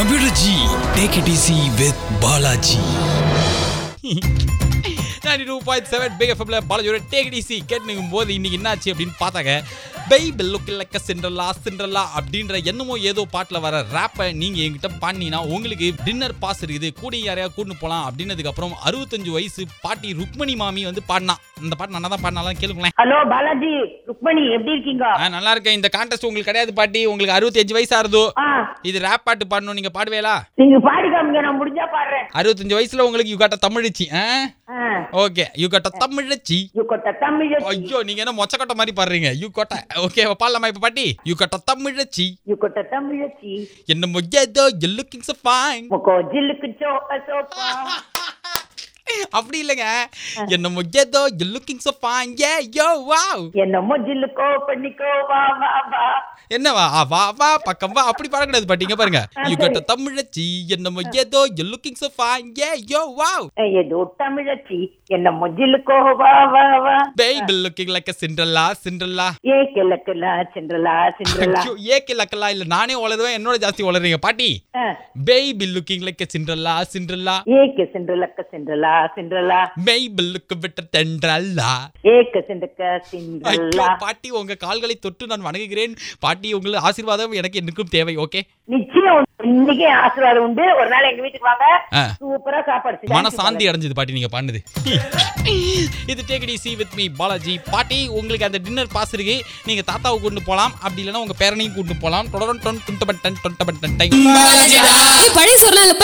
Computer take it easy with Balaji ninety two point seven big எஃப்எம்ல பாலாஜியோட take DC கேட்டுக்கும் போது இன்னைக்கு என்னாச்சு அப்படின்னு பார்த்தாங்க. பைபிள் லுக் லக்க சிண்ட்ரல்லா சிண்ட்ரல்லா அப்படின்ற என்னமோ ஏதோ பாட்டில் வர ரேப்பை நீங்க என்கிட்ட பாடினீங்கன்னா உங்களுக்கு டின்னர் பாஸ் இருக்குது. கூட யாரையா கூட்டு போகலாம் அப்படின்னதுக்கு அப்புறம் அறுபத்தஞ்சு வயசு பாட்டி ருக்மணி மாமி வந்து பாடினா. இந்த பாட்டு நல்லா தான் பாடினாலும் கேளுங்களேன். ஹலோ பாலாஜி ருக்மணி எப்படி இருக்கீங்க? நல்லா இருக்கேன். இந்த கான்டெஸ்ட் உங்களுக்கு கிடையாது பாட்டி. உங்களுக்கு அறுபத்தஞ்சு வயசு ஆறுதோ? இது ரேப் பாட்டு பாடணும். நீங்க பாடுவேலா நீங்க பாடி காமிங்க நான் முடிஞ்சா பாடுறேன். அறுபத்தஞ்சு வயசுல உங்களுக்கு யூ காட்ட தமிழிச்சி ஆ, ஓகே யூ காட்ட தமிழச்சி யூ கொட்ட தமிழ் ஐயோ நீங்க என்ன மொச்சக்கொட்டை மாதிரி பாடுறீங்க? யூ கொட்டை ஓகே பாடலாமா இப்ப பாட்டி? யூ கொட்ட தமிழச்சி யூ கொட்ட தமிழச்சி என்ன மொய்யதோ யூ லுக்கிங் சோ ஃபைன் முக்கோ ஜில்லுக்கு சோப்பா சோப்பா. அப்படி இல்லைங்க. என்ன மொய்யதோ யூ லுக்கிங் சோ ஃபைன் ஏ யோ வாவ் என்னமோ ஜில்லுக்கோ பண்ணிக்கோ வா வா வா. என்னவா? வா வா பக்கம் வா. அப்படி பாடக்கூடாது பாட்டி இங்க பாருங்க. யூ கொட்ட தமிழச்சி என்ன மொய்யதோ யூ லுக்கிங் சோ ஃபைன் ஏ யோ வாவ் ஏதோ தமிழச்சி என்னமோ ஜில்லுக்கோ வா வா வா. Baby looking like a Cinderella Cinderella ஏ கிழக்குலா சின்றலா ஐயோ, ஏக்கே லக்கலா இல்ல நானே வளருவேன் என்னோட ஜாஸ்தி வளருறீங்க பாட்டி. Baby looking like a Cinderella Cinderella ஏக்கு சின்றலக்க சின்றலா சின்றலா மெய்பிள்ளுக்கு விட்ட தென்றல்லா? ஏக்கு சிண்டக்க ஐயோ சின்றலா பாட்டி உங்க கால்களை தொட்டு நான் வணங்குகிறேன். பாட்டி உங்களுக்கு ஆசீர்வாதம் எனக்கு என்னைக்கும் தேவை ஓகே? நிச்சயம் இன்னைக்கே ஆசீர்வாதம் உண்டு. ஒரு நாள் எங்க வீட்டுக்கு வாங்க. சூப்பரா சாப்பாடு மன சாந்தி அடைஞ்சது பாட்டி நீங்க பாடுனது. இது take it easy with me Balaji. பாட்டி உங்களுக்கு அந்த டின்னர் பாஸ் இருக்கு. நீங்க தாத்தாவை கொண்டு போலாம். அப்படி இல்லைன்னா உங்க பேரனையும் கொண்டு போலாம். தொடரும் டொன் குண்டபட்டன் டொண்டபட்டன் டைம் ஏய், பழைய சொல்லல